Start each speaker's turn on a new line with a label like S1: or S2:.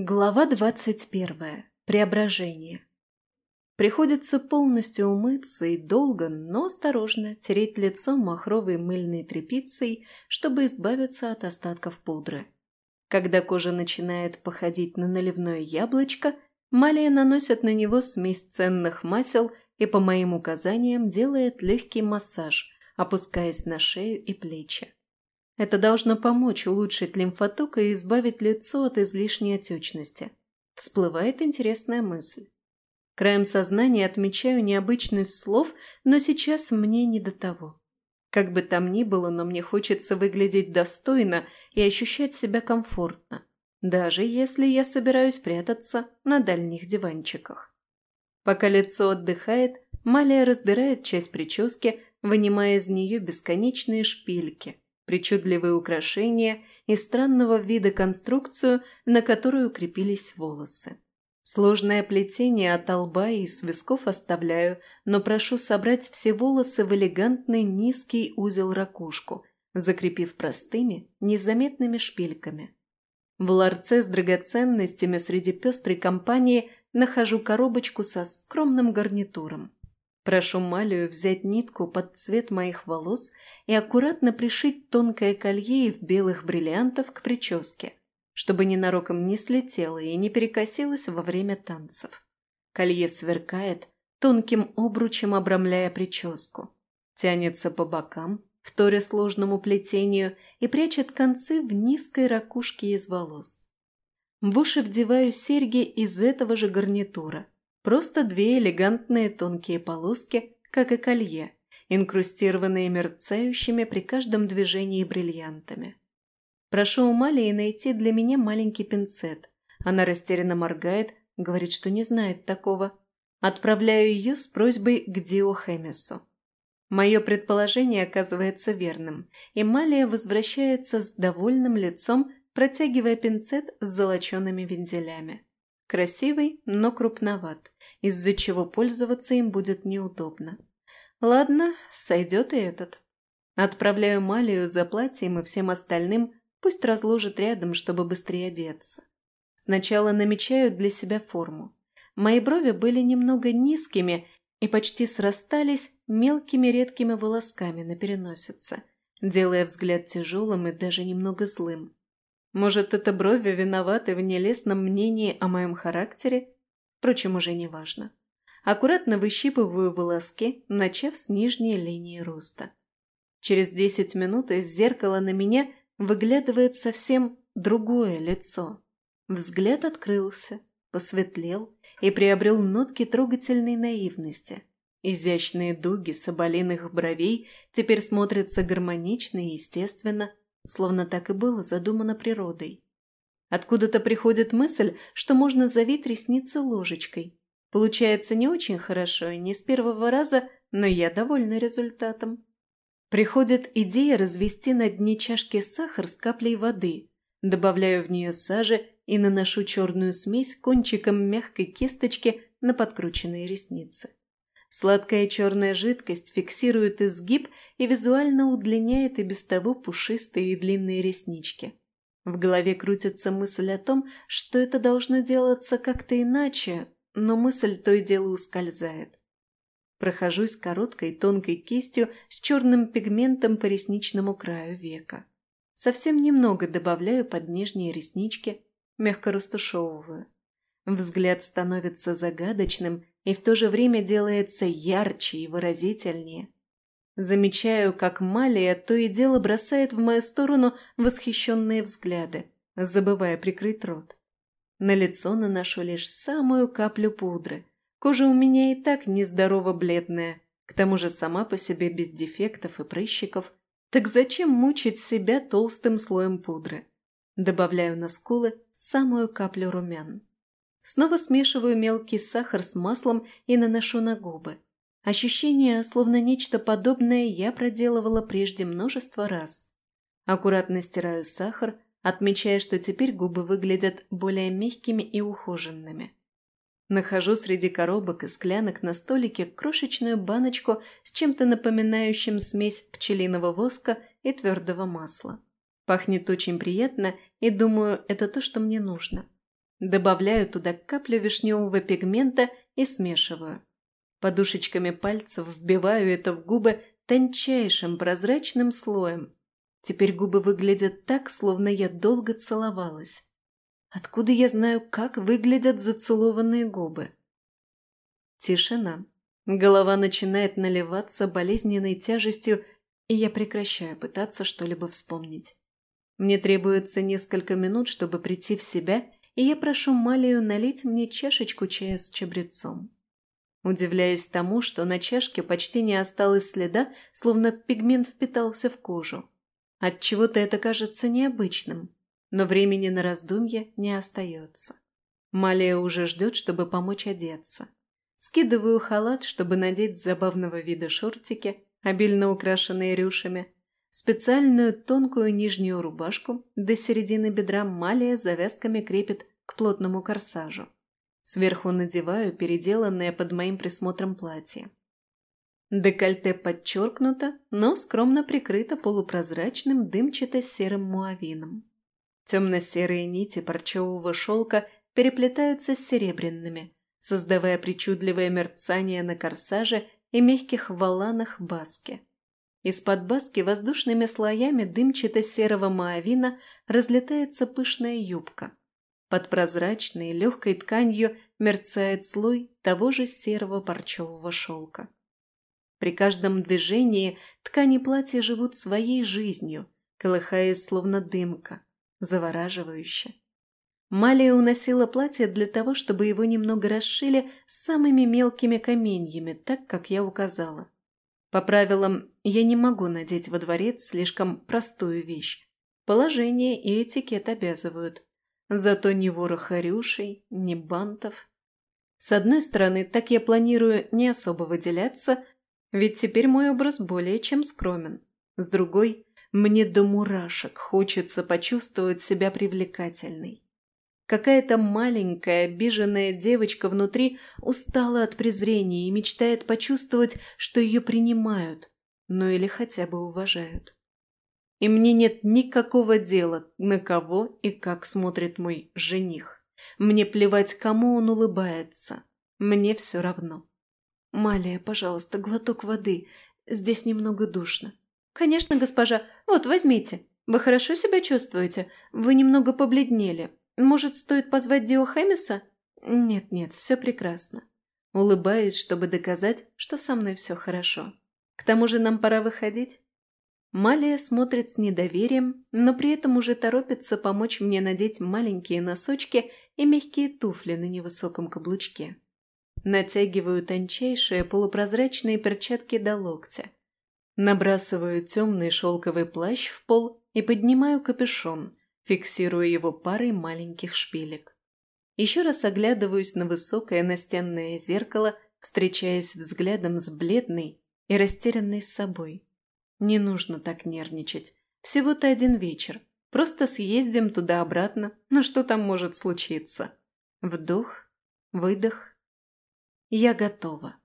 S1: Глава двадцать первая. Преображение. Приходится полностью умыться и долго, но осторожно тереть лицо махровой мыльной тряпицей, чтобы избавиться от остатков пудры. Когда кожа начинает походить на наливное яблочко, Малия наносит на него смесь ценных масел и по моим указаниям делает легкий массаж, опускаясь на шею и плечи. Это должно помочь улучшить лимфоток и избавить лицо от излишней отечности. Всплывает интересная мысль. Краем сознания отмечаю необычность слов, но сейчас мне не до того. Как бы там ни было, но мне хочется выглядеть достойно и ощущать себя комфортно, даже если я собираюсь прятаться на дальних диванчиках. Пока лицо отдыхает, Малия разбирает часть прически, вынимая из нее бесконечные шпильки – причудливые украшения и странного вида конструкцию, на которую крепились волосы. Сложное плетение от лба и с висков оставляю, но прошу собрать все волосы в элегантный низкий узел-ракушку, закрепив простыми, незаметными шпильками. В ларце с драгоценностями среди пестрой компании нахожу коробочку со скромным гарнитуром. Прошу Малию взять нитку под цвет моих волос и аккуратно пришить тонкое колье из белых бриллиантов к прическе, чтобы ненароком не слетело и не перекосилось во время танцев. Колье сверкает, тонким обручем обрамляя прическу. Тянется по бокам, вторя сложному плетению, и прячет концы в низкой ракушке из волос. В уши вдеваю серьги из этого же гарнитура – Просто две элегантные тонкие полоски, как и колье, инкрустированные мерцающими при каждом движении бриллиантами. Прошу у Малии найти для меня маленький пинцет. Она растерянно моргает, говорит, что не знает такого. Отправляю ее с просьбой к Дио Хемису. Мое предположение оказывается верным, и Малия возвращается с довольным лицом, протягивая пинцет с золочеными вензелями. Красивый, но крупноват, из-за чего пользоваться им будет неудобно. Ладно, сойдет и этот. Отправляю Малию за платьем и всем остальным, пусть разложит рядом, чтобы быстрее одеться. Сначала намечаю для себя форму. Мои брови были немного низкими и почти срастались мелкими редкими волосками на переносице, делая взгляд тяжелым и даже немного злым. Может, это брови виноваты в нелестном мнении о моем характере? Впрочем, уже не важно. Аккуратно выщипываю волоски, начав с нижней линии роста. Через десять минут из зеркала на меня выглядывает совсем другое лицо. Взгляд открылся, посветлел и приобрел нотки трогательной наивности. Изящные дуги соболиных бровей теперь смотрятся гармонично и естественно, словно так и было задумано природой. Откуда-то приходит мысль, что можно завить ресницы ложечкой. Получается не очень хорошо и не с первого раза, но я довольна результатом. Приходит идея развести на дне чашки сахар с каплей воды. Добавляю в нее сажи и наношу черную смесь кончиком мягкой кисточки на подкрученные ресницы. Сладкая черная жидкость фиксирует изгиб и визуально удлиняет и без того пушистые и длинные реснички. В голове крутится мысль о том, что это должно делаться как-то иначе, но мысль то и дело ускользает. Прохожусь короткой тонкой кистью с черным пигментом по ресничному краю века. Совсем немного добавляю под нижние реснички, мягко растушевываю. Взгляд становится загадочным и в то же время делается ярче и выразительнее. Замечаю, как Малия то и дело бросает в мою сторону восхищенные взгляды, забывая прикрыть рот. На лицо наношу лишь самую каплю пудры. Кожа у меня и так нездорово бледная, к тому же сама по себе без дефектов и прыщиков. Так зачем мучить себя толстым слоем пудры? Добавляю на скулы самую каплю румян. Снова смешиваю мелкий сахар с маслом и наношу на губы. Ощущение, словно нечто подобное, я проделывала прежде множество раз. Аккуратно стираю сахар, отмечая, что теперь губы выглядят более мягкими и ухоженными. Нахожу среди коробок и склянок на столике крошечную баночку с чем-то напоминающим смесь пчелиного воска и твердого масла. Пахнет очень приятно, и думаю, это то, что мне нужно. Добавляю туда каплю вишневого пигмента и смешиваю. Подушечками пальцев вбиваю это в губы тончайшим прозрачным слоем. Теперь губы выглядят так, словно я долго целовалась. Откуда я знаю, как выглядят зацелованные губы? Тишина. Голова начинает наливаться болезненной тяжестью, и я прекращаю пытаться что-либо вспомнить. Мне требуется несколько минут, чтобы прийти в себя, и я прошу Малию налить мне чашечку чая с чабрецом. Удивляясь тому, что на чашке почти не осталось следа, словно пигмент впитался в кожу. Отчего-то это кажется необычным, но времени на раздумье не остается. Малия уже ждет, чтобы помочь одеться. Скидываю халат, чтобы надеть забавного вида шортики, обильно украшенные рюшами, специальную тонкую нижнюю рубашку до середины бедра Малия завязками крепит к плотному корсажу. Сверху надеваю переделанное под моим присмотром платье. Декольте подчеркнуто, но скромно прикрыто полупрозрачным дымчато-серым муавином. Темно-серые нити парчевого шелка переплетаются с серебряными, создавая причудливое мерцание на корсаже и мягких воланах баски. Из-под баски воздушными слоями дымчато-серого маавина разлетается пышная юбка. Под прозрачной легкой тканью мерцает слой того же серого парчевого шелка. При каждом движении ткани платья живут своей жизнью, колыхаясь словно дымка, завораживающе. Малия уносила платье для того, чтобы его немного расшили самыми мелкими каменьями, так, как я указала. По правилам, я не могу надеть во дворец слишком простую вещь. Положение и этикет обязывают. Зато ни вороха рюшей, ни бантов. С одной стороны, так я планирую не особо выделяться, ведь теперь мой образ более чем скромен. С другой, мне до мурашек хочется почувствовать себя привлекательной. Какая-то маленькая, обиженная девочка внутри устала от презрения и мечтает почувствовать, что ее принимают, ну или хотя бы уважают. И мне нет никакого дела, на кого и как смотрит мой жених. Мне плевать, кому он улыбается. Мне все равно. «Малия, пожалуйста, глоток воды. Здесь немного душно». «Конечно, госпожа. Вот, возьмите. Вы хорошо себя чувствуете? Вы немного побледнели. Может, стоит позвать Диохемиса?» «Нет-нет, все прекрасно». Улыбаюсь, чтобы доказать, что со мной все хорошо. К тому же нам пора выходить. Малия смотрит с недоверием, но при этом уже торопится помочь мне надеть маленькие носочки и мягкие туфли на невысоком каблучке. Натягиваю тончайшие полупрозрачные перчатки до локтя. Набрасываю темный шелковый плащ в пол и поднимаю капюшон, фиксируя его парой маленьких шпилек. Еще раз оглядываюсь на высокое настенное зеркало, встречаясь взглядом с бледной и растерянной собой. Не нужно так нервничать. Всего-то один вечер. Просто съездим туда-обратно. Но что там может случиться? Вдох, выдох. Я готова.